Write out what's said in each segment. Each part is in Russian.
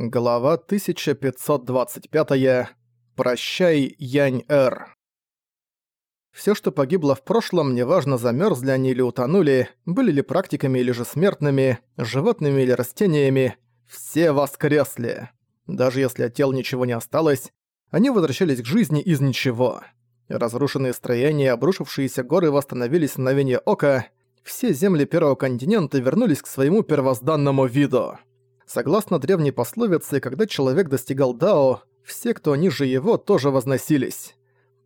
Глава 1525. Прощай, Янь-Эр. Всё, что погибло в прошлом, неважно, замёрзли они или утонули, были ли практиками или же смертными, животными или растениями, все воскресли. Даже если от тел ничего не осталось, они возвращались к жизни из ничего. Разрушенные строения обрушившиеся горы восстановились в мгновение ока, все земли Первого континента вернулись к своему первозданному виду. Согласно древней пословице, когда человек достигал Дао, все, кто ниже его, тоже возносились.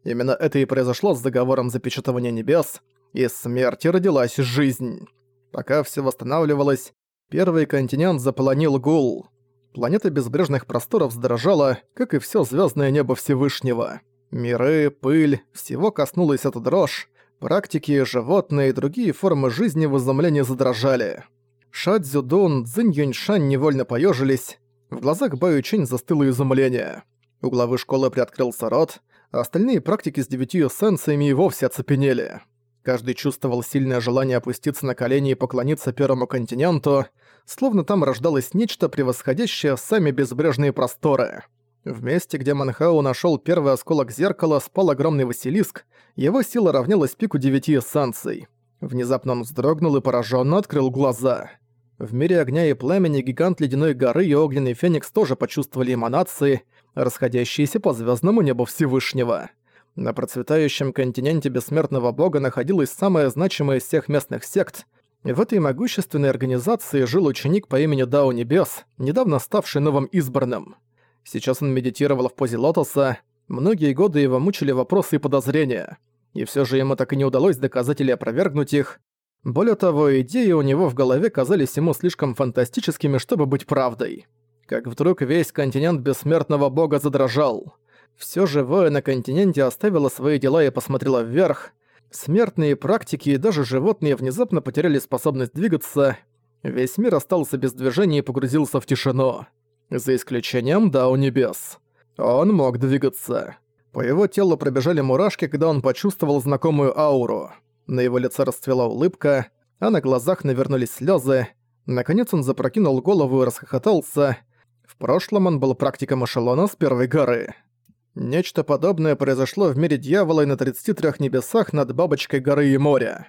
Именно это и произошло с договором запечатывания небес, и смерти родилась жизнь. Пока все восстанавливалось, первый континент заполонил гул. Планета безбрежных просторов задрожала, как и все звездное небо Всевышнего. Миры, пыль, всего коснулась эта дрожь, практики, животные и другие формы жизни в изумлении задрожали. Ша Цзюдун, Цзинь Юньшань невольно поежились. В глазах Баю Чинь застыло изумление. У главы школы приоткрылся рот, а остальные практики с девятью эссенциями и вовсе оцепенели. Каждый чувствовал сильное желание опуститься на колени и поклониться Первому континенту, словно там рождалось нечто, превосходящее сами безбрежные просторы. В месте, где Манхау нашел первый осколок зеркала, спал огромный Василиск, его сила равнялась пику девяти эссенций. Внезапно он вздрогнул и пораженно открыл глаза. В мире огня и пламени гигант Ледяной горы и Огненный Феникс тоже почувствовали эманации, расходящиеся по звездному небу Всевышнего. На процветающем континенте Бессмертного Бога находилась самая значимая из всех местных сект, в этой могущественной организации жил ученик по имени Дао Небес, недавно ставший новым избранным. Сейчас он медитировал в позе лотоса, многие годы его мучили вопросы и подозрения, и все же ему так и не удалось доказать или опровергнуть их, более того, идеи у него в голове казались ему слишком фантастическими, чтобы быть правдой. Как вдруг весь континент бессмертного бога задрожал. Всё живое на континенте оставило свои дела и посмотрело вверх. Смертные практики и даже животные внезапно потеряли способность двигаться. Весь мир остался без движения и погрузился в тишину. За исключением Дау Небес. Он мог двигаться. По его телу пробежали мурашки, когда он почувствовал знакомую ауру. На его лице расцвела улыбка, а на глазах навернулись слезы. Наконец он запрокинул голову и расхохотался. В прошлом он был практиком эшелона с первой горы. Нечто подобное произошло в мире дьявола и на 33 небесах над бабочкой горы и моря.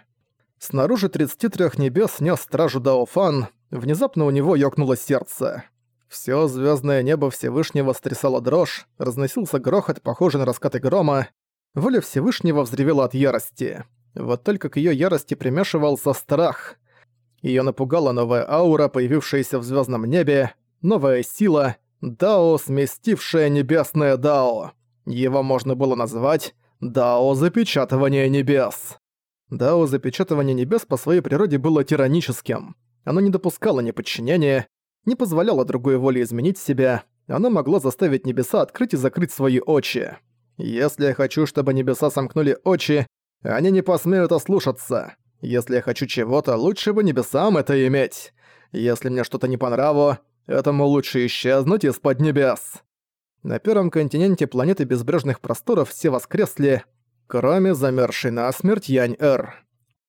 Снаружи 33 небес нес стражу Даофан, внезапно у него ёкнуло сердце. Всё звёздное небо Всевышнего стрясало дрожь, разносился грохот, похожий на раскаты грома. Воля Всевышнего взревела от ярости. Вот только к её ярости примешивался страх. Её напугала новая аура, появившаяся в звёздном небе, новая сила, Дао, сместившая небесное Дао. Его можно было назвать Дао запечатывания небес. Дао запечатывания небес по своей природе было тираническим. Оно не допускало неподчинения, не позволяло другой воле изменить себя, оно могло заставить небеса открыть и закрыть свои очи. Если я хочу, чтобы небеса сомкнули очи, они не посмеют ослушаться. Если я хочу чего-то, лучше бы небесам это иметь. Если мне что-то не по нраву, этому лучше исчезнуть из-под небес. На первом континенте планеты безбрежных просторов все воскресли, кроме замерзшей насмерть Янь-Эр.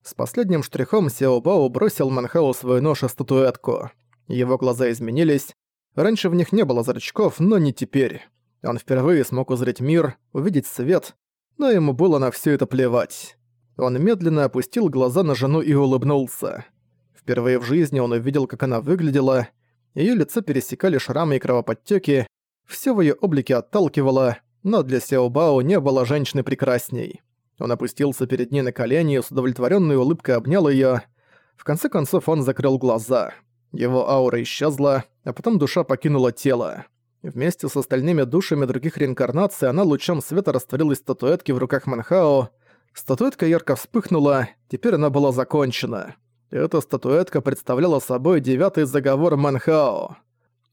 С последним штрихом Сяо Бао бросил Манхау свою нож и статуэтку. Его глаза изменились. Раньше в них не было зрачков, но не теперь. Он впервые смог узреть мир, увидеть свет, но ему было на все это плевать. Он медленно опустил глаза на жену и улыбнулся. Впервые в жизни он увидел, как она выглядела. Её лицо пересекали шрамы и кровоподтёки. Всё в её облике отталкивало, но для Сяо Бао не было женщины прекрасней. Он опустился перед ней на колени и с удовлетворённой улыбкой обнял её. В конце концов он закрыл глаза. Его аура исчезла, а потом душа покинула тело. Вместе с остальными душами других реинкарнаций она лучом света растворилась в статуэтке в руках Манхао. Статуэтка ярко вспыхнула, теперь она была закончена. Эта статуэтка представляла собой девятый заговор Манхао.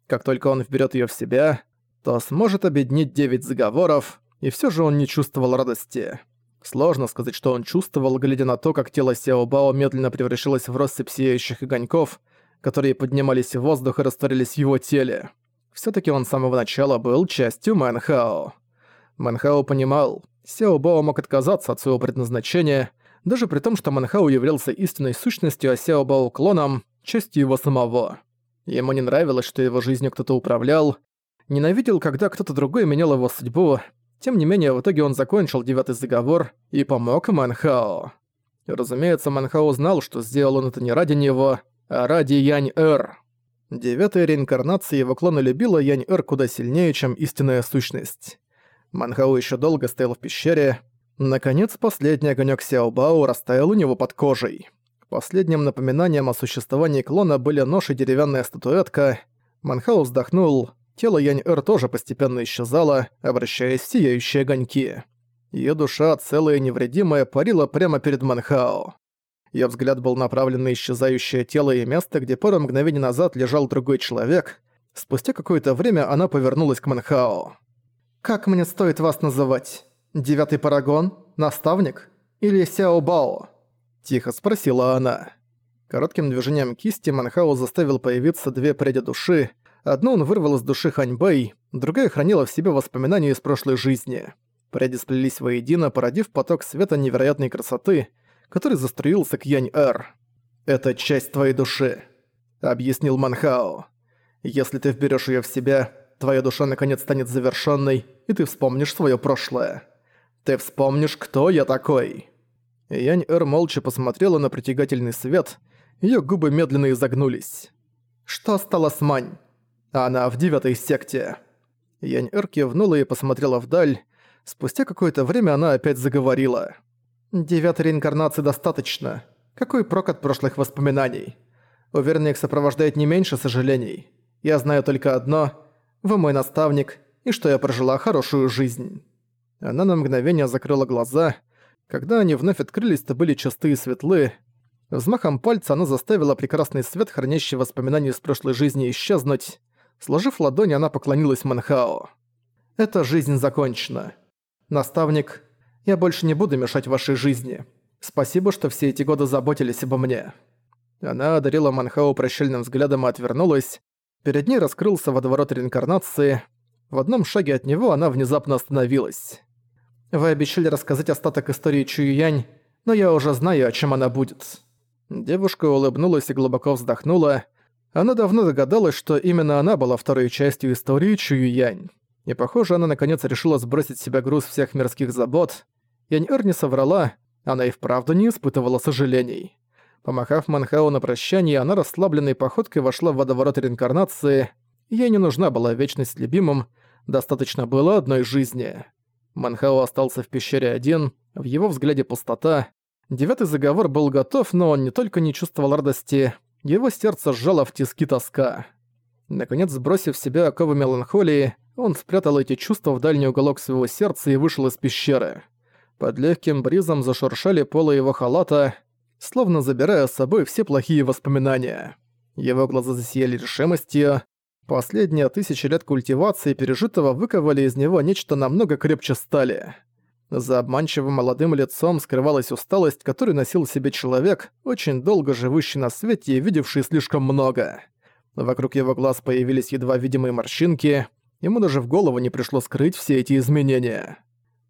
Как только он вберет ее в себя, то сможет объединить девять заговоров, и все же он не чувствовал радости. Сложно сказать, что он чувствовал, глядя на то, как тело Сяо Бао медленно превращалось в россыпь сияющих огоньков, которые поднимались в воздух и растворились в его теле. Всё-таки он с самого начала был частью Мэнхао. Мэнхао понимал, Сяо Бао мог отказаться от своего предназначения, даже при том, что Мэнхао являлся истинной сущностью, а Сяо Бао клоном, частью его самого. Ему не нравилось, что его жизнью кто-то управлял, ненавидел, когда кто-то другой менял его судьбу, тем не менее, в итоге он закончил девятый заговор и помог Манхао. Разумеется, Манхао знал, что сделал он это не ради него, а ради Янь-Эр. Девятая реинкарнация его клана любила Янь-Эр куда сильнее, чем истинная сущность. Манхао еще долго стоял в пещере. Наконец, последний огонек Сяобао растаял у него под кожей. Последним напоминанием о существовании клона были нож и деревянная статуэтка. Манхао вздохнул. Тело Янь-Эр тоже постепенно исчезало, обращаясь в сияющие огоньки. Её душа, целая и невредимая, парила прямо перед Манхао. Её взгляд был направлен на исчезающее тело и место, где пару мгновений назад лежал другой человек. Спустя какое-то время она повернулась к Манхао. «Как мне стоит вас называть? Девятый парагон? Наставник? Или Сяо Бао?» Тихо спросила она. Коротким движением кисти Манхао заставил появиться две пряди души. Одну он вырвал из души Ханьбэй, другая хранила в себе воспоминания из прошлой жизни. Пряди сплелись воедино, породив поток света невероятной красоты, который заструился к Янь-Эр. «Это часть твоей души», — объяснил Манхао. «Если ты вберешь ее в себя, твоя душа наконец станет завершенной, и ты вспомнишь свое прошлое. Ты вспомнишь, кто я такой». Янь-Эр молча посмотрела на притягательный свет, ее губы медленно изогнулись. «Что стало с Мань?» «Она в девятой секте». Янь-Эр кивнула и посмотрела вдаль, Спустя какое-то время она опять заговорила. «Девятой реинкарнации достаточно. Какой прок от прошлых воспоминаний? Уверен, их сопровождает не меньше сожалений. Я знаю только одно – вы мой наставник, и что я прожила хорошую жизнь». Она на мгновение закрыла глаза. Когда они вновь открылись, то были чистые и светлы. Взмахом пальца она заставила прекрасный свет, хранящий воспоминания из прошлой жизни, исчезнуть. Сложив ладони, она поклонилась Манхао. «Эта жизнь закончена. «Наставник, я больше не буду мешать вашей жизни. Спасибо, что все эти годы заботились обо мне». Она одарила Манхау прощальным взглядом и отвернулась. Перед ней раскрылся водоворот реинкарнации. В одном шаге от него она внезапно остановилась. «Вы обещали рассказать остаток истории Чуюянь, но я уже знаю, о чем она будет». Девушка улыбнулась и глубоко вздохнула. Она давно догадалась, что именно она была второй частью истории Чуюянь. И похоже, она наконец решила сбросить с себя груз всех мирских забот. Янь-Эр не соврала, она и вправду не испытывала сожалений. Помахав Манхао на прощание, она расслабленной походкой вошла в водоворот реинкарнации. Ей не нужна была вечность любимым, достаточно было одной жизни. Манхао остался в пещере один, в его взгляде пустота. Девятый заговор был готов, но он не только не чувствовал радости, его сердце сжало в тиски тоска. Наконец, сбросив с себя оковы меланхолии, он спрятал эти чувства в дальний уголок своего сердца и вышел из пещеры. Под легким бризом зашуршали полы его халата, словно забирая с собой все плохие воспоминания. Его глаза засияли решимостью. Последние тысячи лет культивации пережитого выковали из него нечто намного крепче стали. За обманчивым молодым лицом скрывалась усталость, которую носил в себе человек, очень долго живущий на свете и видевший слишком много. Вокруг его глаз появились едва видимые морщинки — Ему даже в голову не пришло скрыть все эти изменения.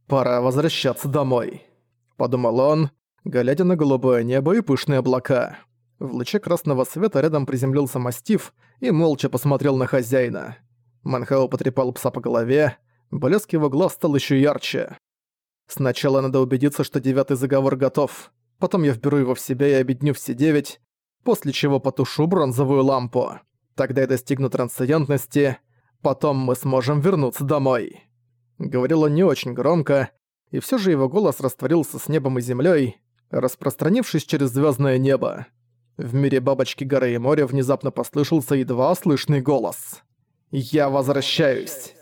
«Пора возвращаться домой», — подумал он, глядя на голубое небо и пышные облака. В луче красного света рядом приземлился мастиф и молча посмотрел на хозяина. Манхао потрепал пса по голове, блеск его глаз стал еще ярче. «Сначала надо убедиться, что девятый заговор готов, потом я вберу его в себя и объединю все девять, после чего потушу бронзовую лампу. Тогда я достигну трансцендентности, Потом мы сможем вернуться домой». Говорил он не очень громко, и все же его голос растворился с небом и землей, распространившись через звездное небо. В мире бабочки горы и моря внезапно послышался едва слышный голос. «Я возвращаюсь!»